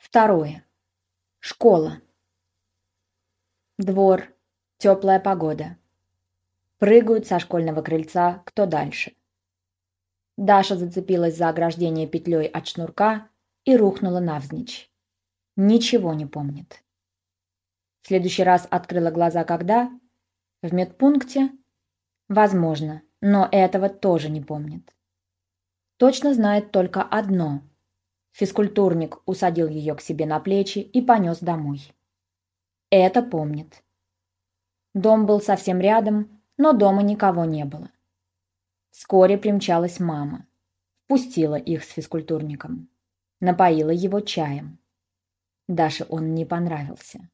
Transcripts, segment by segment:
Второе. Школа. Двор. Теплая погода. Прыгают со школьного крыльца кто дальше. Даша зацепилась за ограждение петлей от шнурка и рухнула навзничь. Ничего не помнит. В следующий раз открыла глаза когда? В медпункте? Возможно, но этого тоже не помнит. Точно знает только одно. Физкультурник усадил ее к себе на плечи и понес домой. Это помнит. Дом был совсем рядом, но дома никого не было. Вскоре примчалась мама. Пустила их с физкультурником. Напоила его чаем. Даше он не понравился.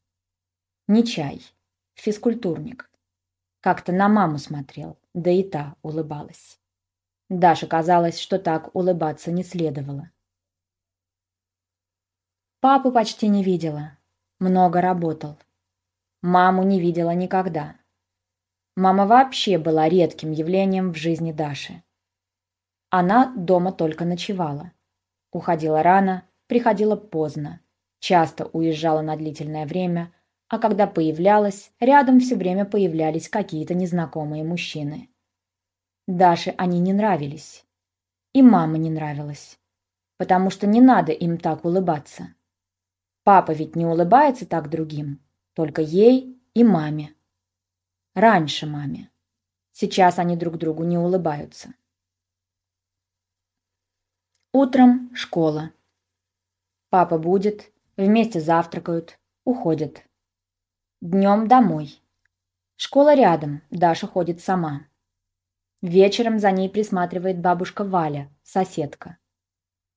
Не чай, физкультурник. Как-то на маму смотрел, да и та улыбалась. Даше казалось, что так улыбаться не следовало. Папу почти не видела. Много работал. Маму не видела никогда. Мама вообще была редким явлением в жизни Даши. Она дома только ночевала. Уходила рано, приходила поздно. Часто уезжала на длительное время, а когда появлялась, рядом все время появлялись какие-то незнакомые мужчины. Даше они не нравились. И мама не нравилась. Потому что не надо им так улыбаться. Папа ведь не улыбается так другим, только ей и маме. Раньше маме. Сейчас они друг другу не улыбаются. Утром школа. Папа будет, вместе завтракают, уходят. Днем домой. Школа рядом, Даша ходит сама. Вечером за ней присматривает бабушка Валя, соседка.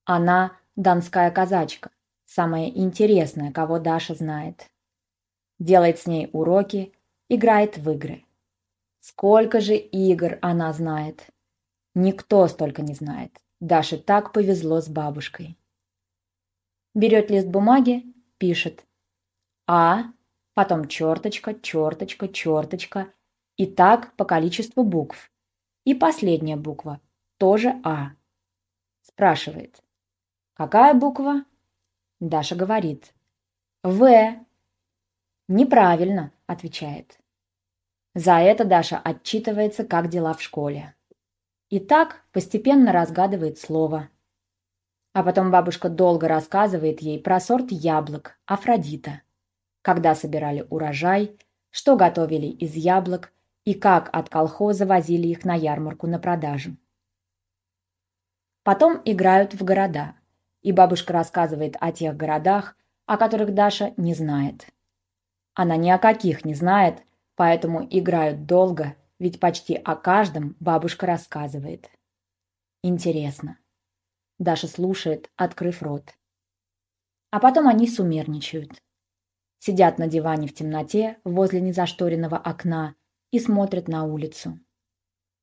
Она донская казачка, самая интересная, кого Даша знает. Делает с ней уроки, играет в игры. Сколько же игр она знает? Никто столько не знает. Даше так повезло с бабушкой. Берет лист бумаги, пишет. А, потом черточка, черточка, черточка. И так по количеству букв. И последняя буква, тоже А. Спрашивает. Какая буква? Даша говорит. В. Неправильно, отвечает. За это Даша отчитывается, как дела в школе. И так постепенно разгадывает слово. А потом бабушка долго рассказывает ей про сорт яблок Афродита, когда собирали урожай, что готовили из яблок и как от колхоза возили их на ярмарку на продажу. Потом играют в города, и бабушка рассказывает о тех городах, о которых Даша не знает. Она ни о каких не знает, поэтому играют долго, ведь почти о каждом бабушка рассказывает. Интересно. Даша слушает, открыв рот. А потом они сумерничают. Сидят на диване в темноте возле незашторенного окна и смотрят на улицу.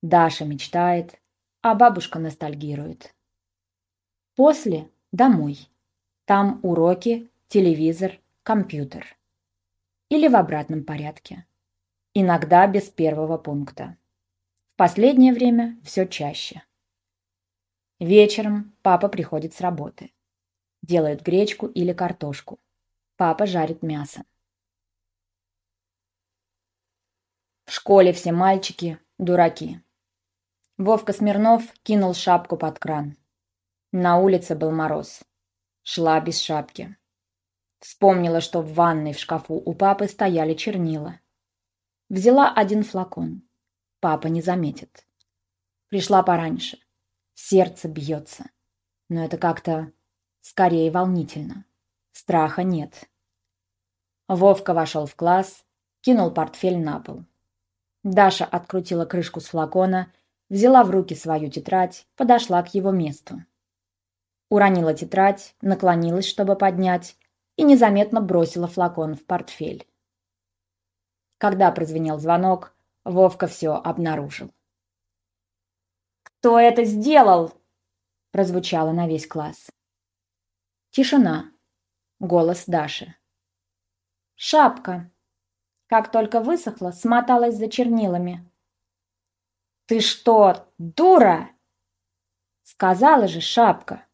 Даша мечтает, а бабушка ностальгирует. После – домой. Там уроки, телевизор, компьютер. Или в обратном порядке иногда без первого пункта. В последнее время все чаще. Вечером папа приходит с работы. Делает гречку или картошку. Папа жарит мясо. В школе все мальчики – дураки. Вовка Смирнов кинул шапку под кран. На улице был мороз. Шла без шапки. Вспомнила, что в ванной в шкафу у папы стояли чернила. Взяла один флакон. Папа не заметит. Пришла пораньше. Сердце бьется. Но это как-то скорее волнительно. Страха нет. Вовка вошел в класс, кинул портфель на пол. Даша открутила крышку с флакона, взяла в руки свою тетрадь, подошла к его месту. Уронила тетрадь, наклонилась, чтобы поднять, и незаметно бросила флакон в портфель. Когда прозвенел звонок, Вовка все обнаружил. «Кто это сделал?» – прозвучало на весь класс. Тишина. Голос Даши. «Шапка. Как только высохла, смоталась за чернилами». «Ты что, дура?» «Сказала же шапка.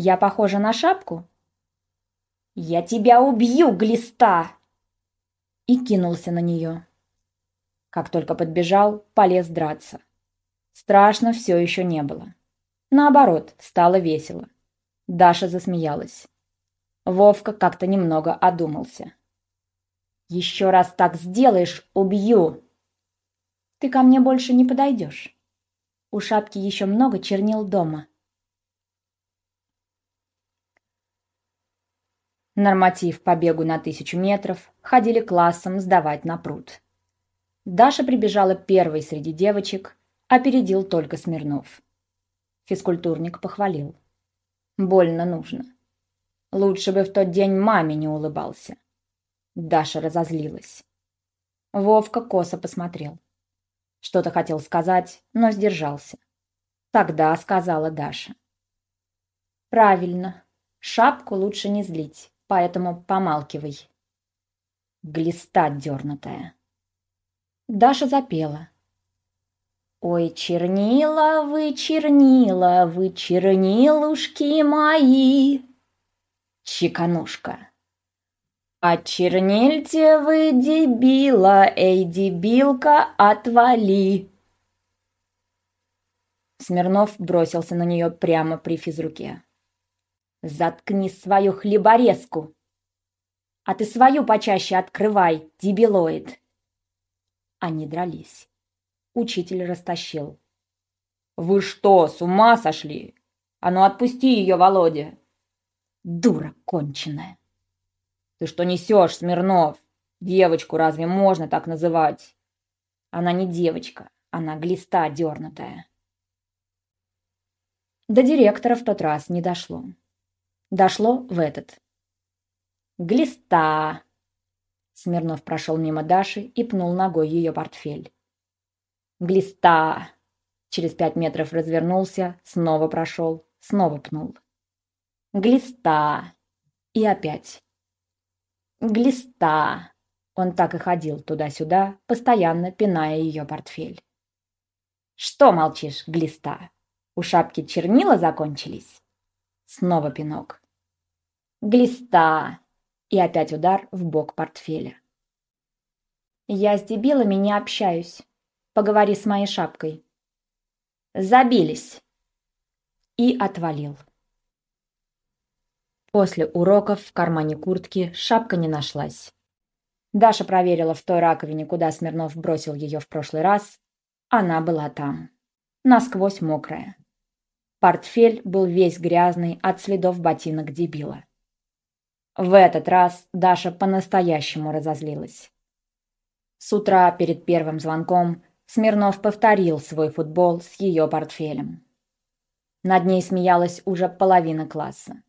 Я похожа на шапку?» «Я тебя убью, глиста!» И кинулся на нее. Как только подбежал, полез драться. Страшно все еще не было. Наоборот, стало весело. Даша засмеялась. Вовка как-то немного одумался. «Еще раз так сделаешь, убью!» «Ты ко мне больше не подойдешь. У шапки еще много чернил дома». Норматив по бегу на тысячу метров ходили классом сдавать на пруд. Даша прибежала первой среди девочек, опередил только Смирнов. Физкультурник похвалил. Больно нужно. Лучше бы в тот день маме не улыбался. Даша разозлилась. Вовка косо посмотрел. Что-то хотел сказать, но сдержался. Тогда сказала Даша. Правильно. Шапку лучше не злить, поэтому помалкивай. Глиста дернутая. Даша запела. Ой, чернила вы, чернила вы, чернилушки мои. Чеканушка. Очернильте вы, дебила, эй, дебилка, отвали. Смирнов бросился на нее прямо при физруке. Заткни свою хлеборезку. А ты свою почаще открывай, дебилоид. Они дрались. Учитель растащил. «Вы что, с ума сошли? А ну отпусти ее, Володя!» «Дура конченая!» «Ты что несешь, Смирнов? Девочку разве можно так называть?» «Она не девочка, она глиста дернутая». До директора в тот раз не дошло. Дошло в этот. «Глиста!» Смирнов прошел мимо Даши и пнул ногой ее портфель. Глиста. Через пять метров развернулся, снова прошел, снова пнул. Глиста. И опять. Глиста. Он так и ходил туда-сюда, постоянно пиная ее портфель. «Что молчишь, глиста? У шапки чернила закончились?» Снова пинок. «Глиста!» И опять удар в бок портфеля. «Я с дебилами не общаюсь. Поговори с моей шапкой. Забились. И отвалил. После уроков в кармане куртки шапка не нашлась. Даша проверила в той раковине, куда Смирнов бросил ее в прошлый раз. Она была там. Насквозь мокрая. Портфель был весь грязный от следов ботинок дебила. В этот раз Даша по-настоящему разозлилась. С утра перед первым звонком Смирнов повторил свой футбол с ее портфелем. Над ней смеялась уже половина класса.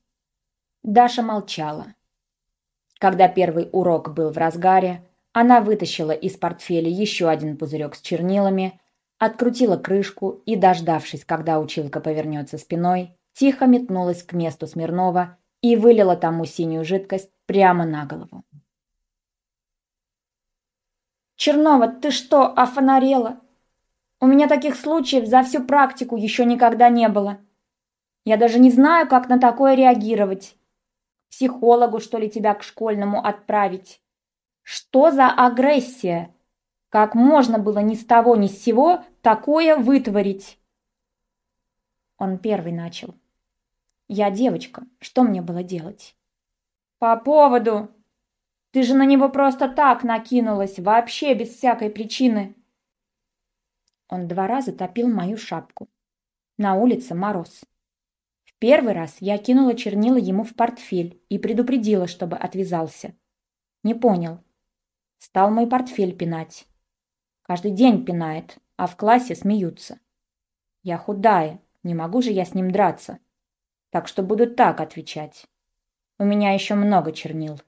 Даша молчала. Когда первый урок был в разгаре, она вытащила из портфеля еще один пузырек с чернилами, открутила крышку и, дождавшись, когда училка повернется спиной, тихо метнулась к месту Смирнова и вылила тому синюю жидкость прямо на голову. Чернова, ты что, офонарела? У меня таких случаев за всю практику еще никогда не было. Я даже не знаю, как на такое реагировать. Психологу, что ли, тебя к школьному отправить? Что за агрессия? Как можно было ни с того ни с сего такое вытворить? Он первый начал. Я девочка, что мне было делать? По поводу ты же на него просто так накинулась, вообще без всякой причины. Он два раза топил мою шапку. На улице мороз. В первый раз я кинула чернила ему в портфель и предупредила, чтобы отвязался. Не понял. Стал мой портфель пинать. Каждый день пинает, а в классе смеются. Я худая, не могу же я с ним драться. Так что буду так отвечать. У меня еще много чернил.